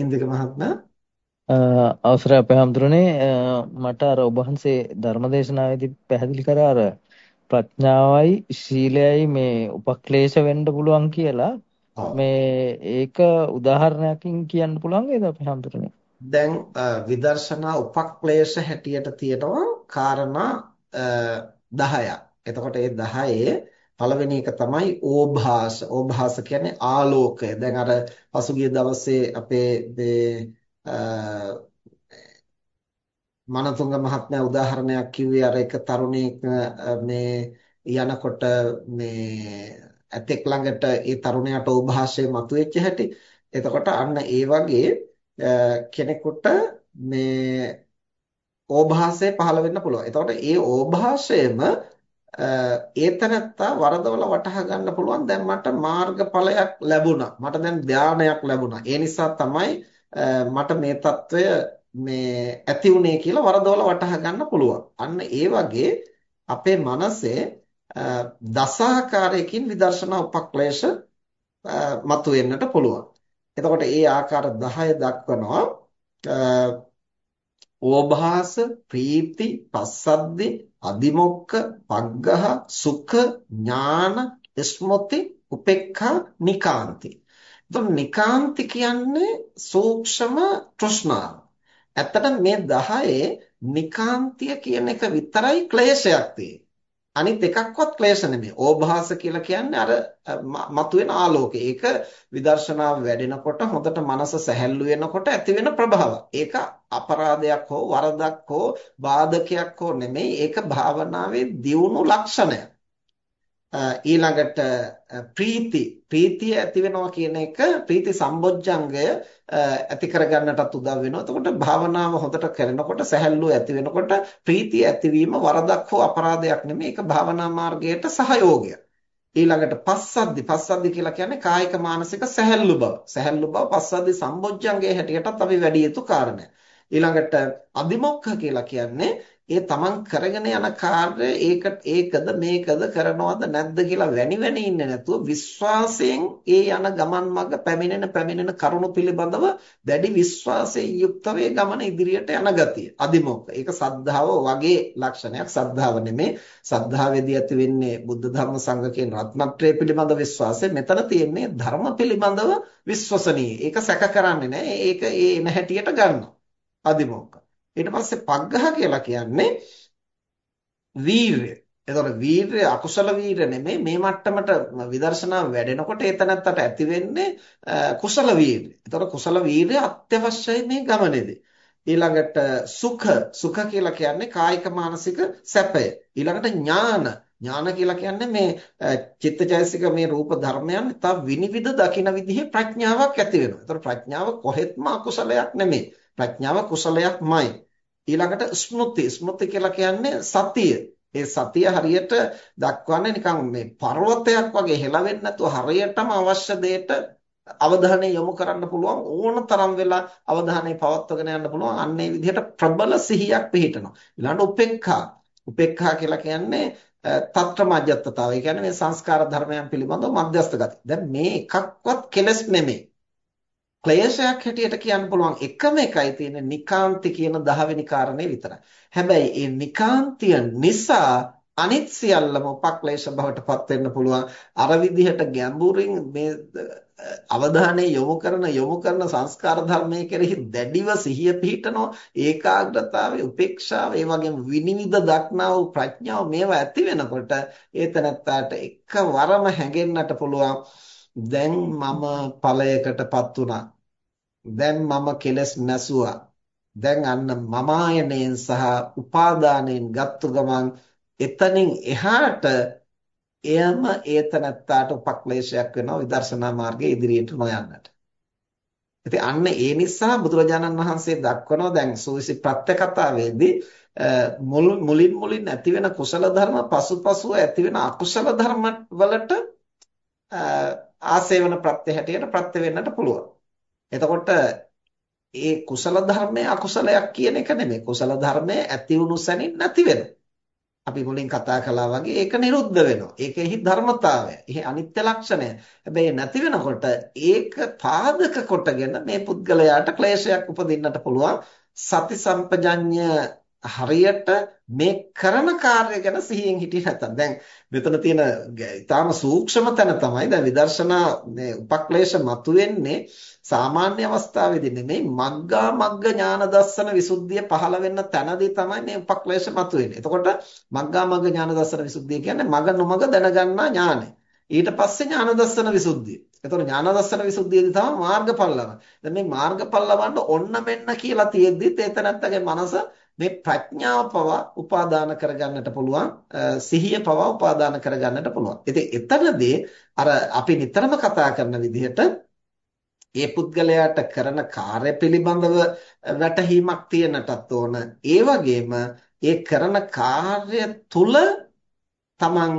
ඉන්දික මහත්මයා. අවසරයි අපේ හැඳුරනේ මට අර ඔබ වහන්සේ ධර්මදේශනාවේදී පැහැදිලි කරා අර ප්‍රඥාවයි ශීලයයි මේ උපක්ලේශ වෙන්න පුළුවන් කියලා. මේ ඒක උදාහරණයකින් කියන්න පුළුවන් නේද අපේ හැඳුරනේ දැන් විදර්ශනා උපක්ලේශ හැටියට තියෙනවා කාරණා 10ක්. එතකොට ඒ 10 පළවෙනි එක තමයි ඕභාස. ඕභාස කියන්නේ ආලෝකය. දැන් අර පසුගිය දවසේ අපේ මනතුංග මහත්මයා උදාහරණයක් කිව්වේ අර එක තරුණයෙක් මේ යනකොට මේ ඇතෙක් ළඟට ඒ තරුණයාට ඕභාෂය මතුවෙච්ච හැටි. එතකොට අන්න ඒ වගේ කෙනෙකුට මේ ඕභාසය පහළ වෙන්න පුළුවන්. එතකොට ඒ ඒ තැනත්තා වරදවල වටහා ගන්න පුළුවන් දැන් මට මාර්ගඵලයක් ලැබුණා. මට දැන් ධානයක් ලැබුණා. ඒ නිසා තමයි මට මේ తত্ত্বය මේ ඇති උනේ කියලා වරදවල වටහා ගන්න පුළුවන්. අන්න ඒ වගේ අපේ මනසේ දසාකාරයකින් විදර්ශනා උපක්ලේශ මතුවෙන්නට පුළුවන්. එතකොට ඒ ආකාර 10 දක්වනවා ඕභාස, ප්‍රීති, පස්සද්දි, අදිමොක්ක පග්ගහ සුඛ ඥාන ස්මෘති උපේක්ඛා නිකාන්ති එතකොට නිකාන්ති කියන්නේ සූක්ෂම තෘෂ්ණාව. ඇත්තට මේ 10 නිකාන්තිය කියන එක විතරයි ක්ලේශයක් තියෙන්නේ. අනිත් එකක්වත් ක්ලේශ නෙමෙයි. ඕභාස කියලා කියන්නේ අර මතුවෙන ආලෝකය. ඒක විදර්ශනාව වැඩෙනකොට හොඳට මනස සැහැල්ලු වෙනකොට ඇති වෙන ප්‍රභාව. ඒක අපරාධයක් හෝ වරදක් හෝ බාධකයක් හෝ නෙමෙයි. ඒක භාවනාවේ දියුණු ලක්ෂණයක්. Uh, ඊළඟට uh, ප්‍රීති ප්‍රීතිය ඇති වෙනවා කියන එක ප්‍රීති සම්බොජ්ජංගය uh, ඇති කරගන්නටත් උදව් වෙනවා. එතකොට භාවනාව හොඳට කරනකොට සැහැල්ලුව ඇති වෙනකොට ප්‍රීතිය ඇතිවීම වරදක් හෝ අපරාධයක් නෙමෙයි. ඒක භාවනා මාර්ගයට සහයෝගය. ඊළඟට පස්සද්ධි පස්සද්ධි කියලා කියන්නේ කායික මානසික සැහැල්ලු බව. සැහැල්ලු බව පස්සද්ධි සම්බොජ්ජංගයේ හැටියටත් අපි වැඩි යුතු කාරණය. ඊළඟට අදිමොක්ඛ කියලා කියන්නේ ඒ තමන් කරගෙන යන කාර්ය ඒක ඒකද මේකද කරනවද නැද්ද කියලා වැනි වැනි ඉන්නේ නැතුව විශ්වාසයෙන් ඒ යන ගමන් මඟ පැමිණෙන පැමිණෙන කරුණු පිළිබඳව දැඩි විශ්වාසයෙන් යුක්තව ඒ ගමන ඉදිරියට යන ගතිය. අදිමොක්ක. ඒක සද්ධාව වගේ ලක්ෂණයක්. සද්ධාව නෙමේ. සද්ධාවේදී ඇති වෙන්නේ බුද්ධ ධර්ම සංඝ කියන රත්නත්‍රය පිළිබඳ විශ්වාසය. මෙතන තියෙන්නේ ධර්ම පිළිබඳව විශ්වසනීය. ඒක සැක කරන්නේ නැහැ. ඒක ඒ එන හැටියට ගන්නවා. අදිමොක්ක. ඊට පස්සේ පග්ඝහ කියලා කියන්නේ වීරය. එතකොට වීරය අකුසල වීරය නෙමෙයි මේ මට්ටමට විදර්ශනා වැඩෙනකොට ඒතනත්තට ඇති වෙන්නේ කුසල වීරය. එතකොට කුසල වීරය අත්‍යවශ්‍යයි මේ ගමනේදී. ඊළඟට සුඛ සුඛ කියලා කියන්නේ කායික මානසික සැපය. ඊළඟට ඥාන ඥාන කියලා කියන්නේ මේ චිත්තචෛසික මේ රූප ධර්මයන් තව විනිවිද දකින විදිහේ ප්‍රඥාවක් ඇති වෙනවා. ඒතර ප්‍රඥාව කොහෙත්ම අකුසලයක් නෙමෙයි. ප්‍රඥාව කුසලයක්මයි. ඊළඟට ස්මෘති ස්මෘති කියලා කියන්නේ සතිය. ඒ සතිය හරියට දක්වන්නේ නිකන් මේ පර්වතයක් වගේ හෙලවෙන්නේ නැතුව හරියටම අවශ්‍ය දෙයට අවධානය යොමු කරන්න පුළුවන් ඕන තරම් වෙලා අවධානය පවත්වාගෙන යන්න පුළුවන් අන්න ඒ විදිහට ප්‍රබල සිහියක් පිහිටනවා ඊළඟට උපේක්ඛා උපේක්ඛා කියලා කියන්නේ తත්‍ර මජ්ජත්තතාවය. ඒ කියන්නේ මේ සංස්කාර ධර්මයන් පිළිබඳව මධ්‍යස්ථ ගති. දැන් මේ එකක්වත් කෙලස් නෙමෙයි. ක්ලේශයක් හැටියට කියන්න පුළුවන් එකම එකයි තියෙන්නේ නිකාන්ති කියන 10 වෙනි කාරණේ විතරයි. හැබැයි මේ නිකාන්තිය නිසා අනිත් සියල්ලම උපක්ලේශ බවට පත් වෙන්න පුළුවන්. අර විදිහට ගැඹුරින් මේ අවධානය යොමු කරන යොමු කරන සංස්කාර ධර්මයේ කෙරෙහි දැඩිව සිහිය පිහිටනවා ඒකාග්‍රතාවය උපේක්ෂාව ඒ වගේම විනිවිද දක්නා වූ ප්‍රඥාව මේවා ඇති වෙනකොට ඒතනත්තාට එකවරම හැඟෙන්නට පුළුවන් දැන් මම ඵලයකටපත් වුණා. දැන් මම කෙලස් නැසුවා. දැන් අන්න මමායනෙන් සහ උපාදානයෙන් ගත්තු ගමන් එතනින් එහාට එයම ඒතනත්තාට උපක්ලේශයක් වෙනවා විදර්ශනා මාර්ගයේ ඉදිරියට නොයන්නට. ඉතින් අන්න ඒ නිසා බුදුරජාණන් වහන්සේ දක්වනවා දැන් සූවිසි ප්‍රත්‍ය කතාවේදී මුලින් මුලින් ඇති වෙන කුසල ධර්ම පසුපසුව ඇති වෙන අකුසල ධර්ම වලට ආසේවන ප්‍රත්‍ය හැටියට ප්‍රත්‍ය වෙන්නට පුළුවන්. එතකොට ඒ කුසල ධර්මයේ අකුසලයක් කියන එක නෙමෙයි. කුසල ධර්මයේ ඇති වුණු සැනින් නැති වෙනවා. අපි මුලින් කතා කළා වගේ ඒක නිරුද්ධ වෙනවා. ඒකෙහි ධර්මතාවය. එහි අනිත්‍ය ලක්ෂණය. හැබැයි නැති වෙනකොට ඒක පාදක කොටගෙන මේ පුද්ගලයාට ක්ලේශයක් උපදින්නට පුළුවන්. සති සම්පජඤ්ඤ හරියට මේ කරන කාර්ය ගැන සිහියෙන් හිටියේ නැත්තම් දැන් මෙතන තියෙන ඊටාම සූක්ෂම තැන තමයි දැන් විදර්ශනා මේ උපක්ලේශ මතුවෙන්නේ සාමාන්‍ය අවස්ථාවේදී නෙමෙයි මග්ගා මග්ග ඥාන දර්ශන විසුද්ධිය පහළ වෙන්න තැනදී තමයි මේ උපක්ලේශ මතුවෙන්නේ. එතකොට මග්ගා මග්ග ඥාන දර්ශන විසුද්ධිය කියන්නේ මග නොමග දැනගන්නා ඥානය. ඊට පස්සේ ඥාන දර්ශන විසුද්ධිය. එතකොට ඥාන දර්ශන විසුද්ධියදී තමයි මාර්ගඵල ලබන. දැන් මේ මාර්ගඵල ලබන්න ඔන්න මෙන්න කියලා තියෙද්දිත් ඒතනත්තගේ මනස මේ ප්‍රඥාව පවා උපාදාන කරගන්නට පුළුවන් සිහිය පවා උපාදාන කරගන්නට පුළුවන්. ඉතින් එතනදී අර අපි නිතරම කතා කරන විදිහට ඒ පුද්ගලයාට කරන කාර්ය පිළිබඳව වැටහීමක් තියනටත් ඕන. ඒ වගේම ඒ කරන කාර්ය තුල තමන්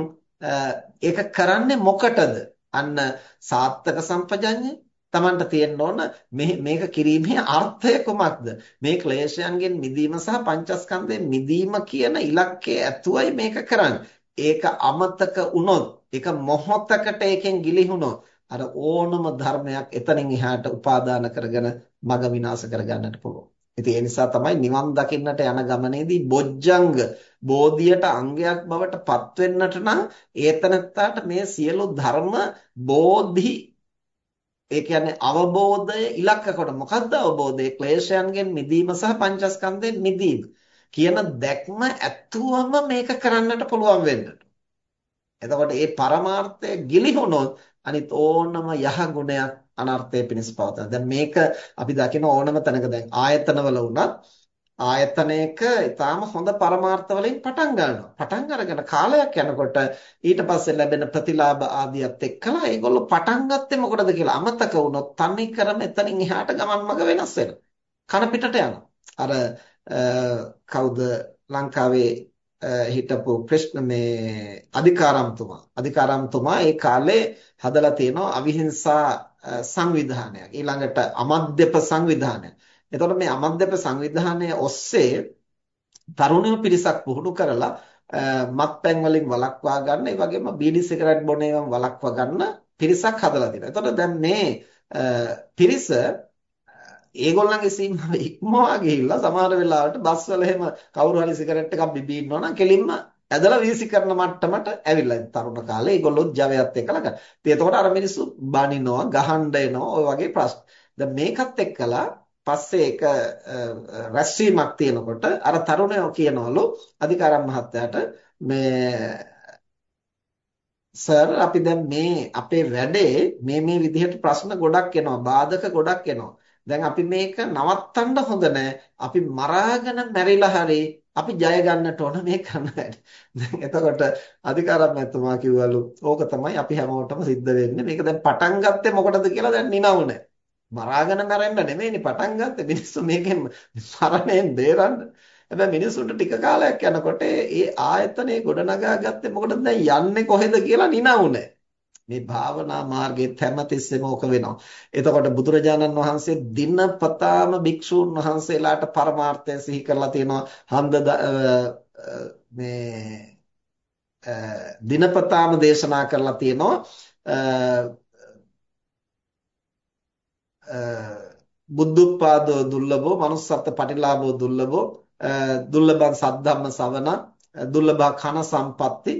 ඒක කරන්නේ මොකටද? අන්න සාත්තක සම්පජඤ්ඤය තමන්ට තියෙන්න ඕන මේක කිරීමේ අර්ථය කුමක්ද? මේ ක්ලේශයන්ගෙන් මිදීම සහ පංචස්කන්ධයෙන් මිදීම කියන ඉලක්කය ඇතුවයි මේක කරන්නේ. ඒක අමතක වුණොත්, ඒක මොහොතකට ඒකෙන් ගිලිහුණොත් අර ඕනම ධර්මයක් එතනින් එහාට උපාදාන කරගෙන මග විනාශ කරගන්නට පුළුවන්. ඉතින් ඒ නිසා තමයි නිවන් දකින්නට යන ගමනේදී බොජ්ජංග බෝධියට අංගයක් බවට පත් වෙන්නට නම් ඒතනත්තාට මේ සියලු ධර්ම බෝධි ඒ කියන්නේ අවබෝධය ඉලක්ක කොට මොකද්ද අවබෝධය? ක්ලේශයන්ගෙන් මිදීම සහ පංචස්කන්ධයෙන් මිදීම කියන දැක්ම ඇතුවම මේක කරන්නට පුළුවන් වෙන්නට. එතකොට මේ පරමාර්ථය ගිලිහුණොත් අනිත් ඕනම යහ ගුණයක් අනර්ථය පිණිස පවතන. දැන් මේක අපි දකින ඕනම තැනක දැන් ආයතනවල වුණත් ආයතනයක ඊටාම හොඳ පරමාර්ථ වලින් පටන් ගන්නවා. පටන් අරගෙන කාලයක් යනකොට ඊට පස්සේ ලැබෙන ප්‍රතිලාභ ආදියත් එක්කලා ඒගොල්ලෝ පටන් ගත්තේ මොකටද කියලා අමතක වුණොත් තනි කර මෙතනින් එහාට ගමන් මඟ වෙනස් වෙනවා. කන පිටට යනවා. අර කවුද ලංකාවේ හිටපු ක්‍රිෂ්ණ මේ අධිකාරම්තුමා අධිකාරම්තුමා ඒ කාලේ හදලා තියෙනවා අවිහිංසා සංවිධානයක් ඊළඟට අමද්දප සංවිධානයක් එතකොට මේ අමද්දප සංවිධානය ඔස්සේ තරුණයෝ පිරිසක් පුහුණු කරලා මත්පැන් වලින් වළක්වා ගන්න ඒ වගේම බීඩි සිගරට් බොන ඒවා වළක්වා ගන්න පිරිසක් හදලා තියෙනවා. එතකොට දැන් මේ පිරිස ඒගොල්ලන්ගේ සීමාව ඉක්මවා ගිහිල්ලා සමහර වෙලාවට බස් වල එහෙම කවුරු හරි සිගරට් එකක් බිබී ඉන්නවා නම් කෙලින්ම ඇදලා වීසි කරන මට්ටමට ඇවිල්ලා තරුණ කාලේ ඒගොල්ලෝ ජවයත් එක්කලා ගන්න. ඉතින් එතකොට අර මිනිස්සු බනිනවා, ගහන්න එනවා, ওই වගේ ප්‍රශ්න. දැන් මේකත් එක්කලා පස්සේ එක රැස්වීමක් තියෙනකොට අර තරුණයෝ කියනවලු අධිකාරම් මහත්තයාට මේ සර් අපි දැන් මේ අපේ වැඩේ මේ මේ විදිහට ප්‍රශ්න ගොඩක් එනවා බාධක ගොඩක් එනවා දැන් අපි මේක නවත්තන්න හොඳ නැහැ. අපි මරාගෙන මැරිලා හරි අපි ජය ගන්නට ඕන මේ කරන වැඩ. දැන් එතකොට අධිකාරම්‍යතුමා කිව්වලු ඕක තමයි අපි හැමෝටම සිද්ධ වෙන්නේ. මේක දැන් පටන් ගත්තේ මොකටද කියලා දැන් නිනවුනේ. මරාගෙන මැරෙන්න නෙමෙයිනේ පටන් ගත්තේ. මිනිස්සු මේකෙන් මරණයෙන් බේරන්න. හැබැයි මිනිස්සුන්ට ටික කාලයක් යනකොට ඒ ආයතනේ ගොඩනගා ගත්තේ මොකටද දැන් යන්නේ කොහෙද කියලා නිනවුනේ. මේ භාවනා මාර්ගයේ හැමතිස්සෙම ඕක වෙනවා. එතකොට බුදුරජාණන් වහන්සේ දිනපතාම භික්ෂූන් වහන්සේලාට පරමාර්ථය සිහි කරලා තියෙනවා. හන්ද මේ දිනපතාම දේශනා කරලා තියෙනවා. බුද්ධුත්පාදෝ දුර්ලභෝ manussත්ත්ව පටිලාභෝ දුර්ලභෝ දුර්ලභං සද්ධම්ම සවන දුර්ලභ කන සම්පatti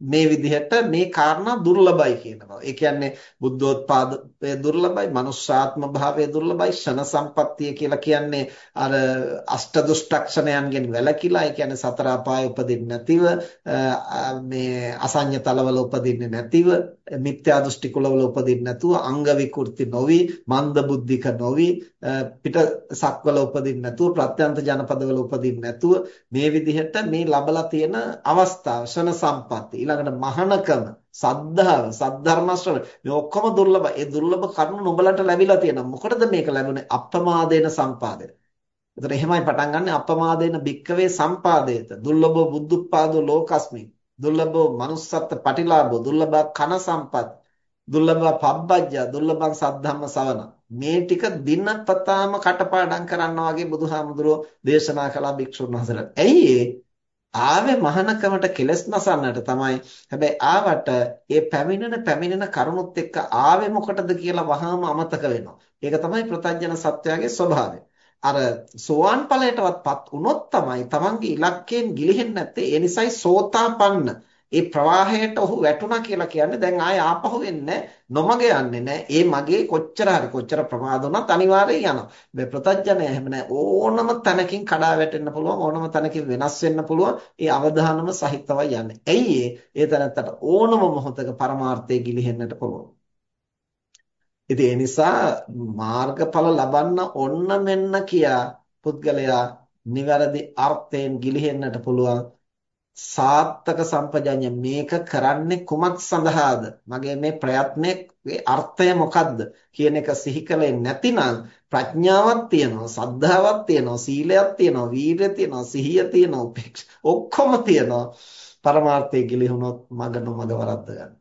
මේ විදිහට මේ කාරණා දුර්ලභයි කියනවා. ඒ කියන්නේ බුද්ධෝත්පාදය දුර්ලභයි, මනුෂ්‍යාත්ම භාවය දුර්ලභයි, ෂණ සම්පත්තිය කියලා කියන්නේ අර අෂ්ට දුෂ්ටක්ෂණයන්ගෙන් වැළකීලා, ඒ කියන්නේ සතර අපාය උපදින්නේ නැතිව, මේ අසඤ්ඤ තලවල උපදින්නේ නැතිව, මිත්‍යා දෘෂ්ටි කුලවල උපදින්නේ නැතුව, අංග විකෘති නොවි, මන්ද බුද්ධික නොවි, පිට සක්වල උපදින්නේ නැතුව, ප්‍රත්‍යන්ත ජනපදවල උපදින්නේ නැතුව මේ විදිහට මේ ලබලා තියෙන අවස්ථාව ෂණ සම්පත්තිය ඊළඟට මහානකම, සද්ධාව, සද්ධර්ම ශ්‍රවණ මේ ඔක්කොම දුර්ලභ. ඒ දුර්ලභ කරුණු නුඹලට ලැබිලා තියෙනවා. මොකටද මේක ලැබුණේ? අප්‍රමාදේන සම්පාදේ. එතකොට එහෙමයි පටන් ගන්න අප්‍රමාදේන භික්කවේ සම්පාදේත. දුර්ලභෝ බුද්ධුප්පාදෝ ලෝකස්මි. දුර්ලභෝ manussත්ත්ව පටිලාභෝ දුර්ලභ කන සම්පත්. දුර්ලභ පබ්බජ්ජා දුර්ලභං සද්ධම්ම සවන. මේ ටික දිනපතාම කටපාඩම් කරනවා වගේ බුදුහාමුදුරුවෝ දේශනා කළා භික්ෂුන් වහන්සේලාට. ඇයි ආවේ මහානකමට කෙලස් නසන්නට තමයි. හැබැයි ආවට ඒ පැමිණෙන පැමිණෙන කරුණුත් එක්ක ආවේ මොකටද කියලා වහාම අමතක වෙනවා. ඒක තමයි ප්‍රත්‍යඥ සත්‍යයේ ස්වභාවය. අර සෝවාන් ඵලයටවත්පත් වුණොත් තමයි තමන්ගේ ඉලක්කයෙන් ගිලිහෙන්නේ නැත්තේ. ඒ නිසායි සෝතාපන්න ඒ ප්‍රවාහයට ඔහු වැටුණා කියලා කියන්නේ දැන් ආයේ ආපහු එන්නේ නොමග යන්නේ නැහැ. ඒ මගේ කොච්චර හරි කොච්චර ප්‍රමාද වුණත් අනිවාර්යෙන් යනවා. මේ ප්‍රත්‍යඥය එහෙම නැහැ. ඕනම තැනකින් කඩා වැටෙන්න පුළුවන්. ඕනම තැනකින් වෙනස් වෙන්න පුළුවන්. ඒ අවධානම සහිතවයි යන්නේ. ඇයි ඒ තැනත්තට ඕනම මොහොතක පරමාර්ථය ගිලිහෙන්නට පුළුවන්. ඉතින් ඒ නිසා මාර්ගඵල ලබන්න ඕන්න මෙන්න කියා පුද්ගලයා නිවැරදි අර්ථයෙන් ගිලිහෙන්නට පුළුවන් සාත්තක සම්පජඤ්ඤ. මේක කරන්නේ කුමක් සඳහාද? මගේ මේ ප්‍රයත්නයේ අර්ථය මොකද්ද කියන එක සිහි කලේ නැතිනම් ප්‍රඥාවක් තියෙනවා සද්ධාවක් තියෙනවා සීලයක් තියෙනවා වීරිය තියෙනවා සිහිය තියෙනවා උපේක්ෂ ඔක්කොම තියෙනවා. පරමාර්ථයේ ගිලිහුනොත් මග නොමග වරද්ද ගන්න.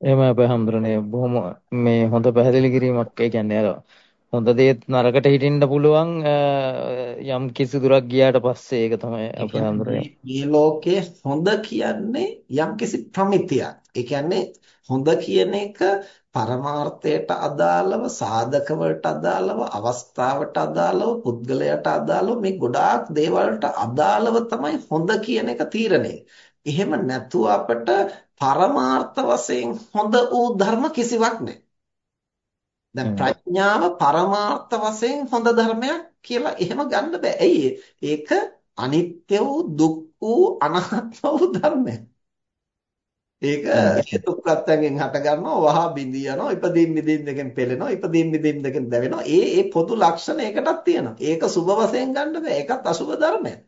එහෙම අපේ හැමදෙරනේ බොහොම මේ හොඳ පැහැදිලි කිරීමක් ඒ කියන්නේ අර හොඳ දේත් නරකට හිටින්න පුළුවන් යම් කිසි දුරක් ගියාට පස්සේ ඒක තමයි අපේ හැමදෙරේ මේ ලෝකයේ හොඳ කියන්නේ යම් කිසි ප්‍රමිතියක්. ඒ කියන්නේ හොඳ කියන එක පරමාර්ථයට අදාළව සාධක අදාළව අවස්ථාවට අදාළව පුද්ගලයාට අදාළව මේ ගොඩාක් දේවල්ට අදාළව තමයි හොඳ කියන එක තීරණය. එහෙම නැතුව අපිට පරමාර්ථ වශයෙන් හොඳ වූ ධර්ම කිසිවක් නැහැ. දැන් ප්‍රඥාව පරමාර්ථ වශයෙන් හොඳ ධර්මයක් කියලා එහෙම ගන්න බෑ. ඇයි ඒක අනිත්‍ය වූ දුක් වූ අනාත්ම වූ ධර්මයක්. ඒක හේතු ප්‍රත්‍යයෙන් හට ගන්නවා වහා බිඳී යනවා ඉපදීන් මිදීන් දෙකෙන් පෙළෙනවා ඉපදීන් මිදීන් දෙකෙන් දැවෙනවා. ඒ ඒ පොදු ලක්ෂණ ඒකටත් තියෙනවා. ඒක සුභ වශයෙන් ගන්න බෑ. ඒකත් අසුභ ධර්මයක්.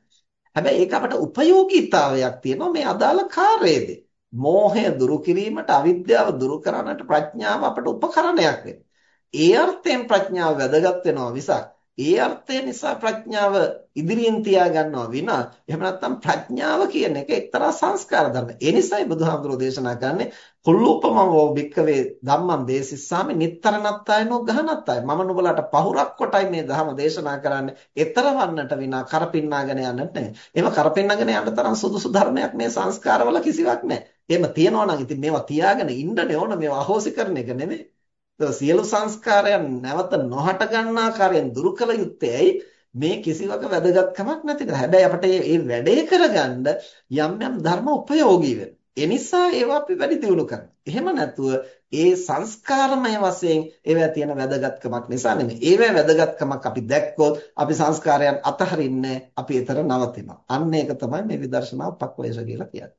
හැබැයි ඒක අපට උපයෝගීතාවයක් තියෙනවා මේ අදාළ කාර්යයේදී. මෝහය දුරු කිරීමට අවිද්‍යාව දුරු කරන්නට ප්‍රඥාව අපට උපකරණයක් වෙනවා ඒ අර්ථයෙන් ප්‍රඥාව වැදගත් වෙනවා මිසක් ඒ අර්ථය නිසා ප්‍රඥාව ඉදිරියෙන් තියා ගන්නවා විනා එහෙම නැත්නම් ප්‍රඥාව කියන එක එක්තරා සංස්කාර ධර්ම. ඒ නිසායි බුදුහාමුදුරෝ දේශනා කරන්නේ කුල්ලූපමවෝ භික්කවේ ධම්මං දේසිස්සාමි නිත්තරණත්තායනෝ ගහනත්තාය. මම නුඹලාට පහුරක් කොටයි මේ ධර්ම දේශනා කරන්නේ. ඊතරවන්නට විනා කරපින්නාගෙන යන්නට නෙවෙයි. එහෙම කරපින්නාගෙන යන්න තරම් සුදුසු ධර්මයක් මේ සංස්කාරවල කිසිවක් නැහැ. එහෙම තියනවා නම් ඉතින් මේවා තියාගෙන ඉන්නනේ ඕන මේවා අහෝසි කරන එක නෙමෙයි. සියලු සංස්කාරයන් නැවත නොහට ගන්න ආකාරයෙන් දුරු කළ යුත්තේ ඇයි මේ කිසිවක වැදගත්කමක් නැතිද හැබැයි අපිට මේ වැඩේ කරගන්න යම් යම් ධර්ම උපයෝගී වෙන. ඒ නිසා ඒවා අපි වැඩි දියුණු කරනවා. එහෙම නැතුව ඒ සංස්කාරමය වශයෙන් ඒවා තියෙන වැදගත්කමක් නිසා නෙමෙයි. ඒවා වැදගත්කමක් අපි දැක්කොත් අපි සංස්කාරයන් අතහරින්නේ අපි ඒතර නවතිනවා. අන්න ඒක තමයි මේ විදර්ශනා උපක්ලේශ කියලා කියන්නේ.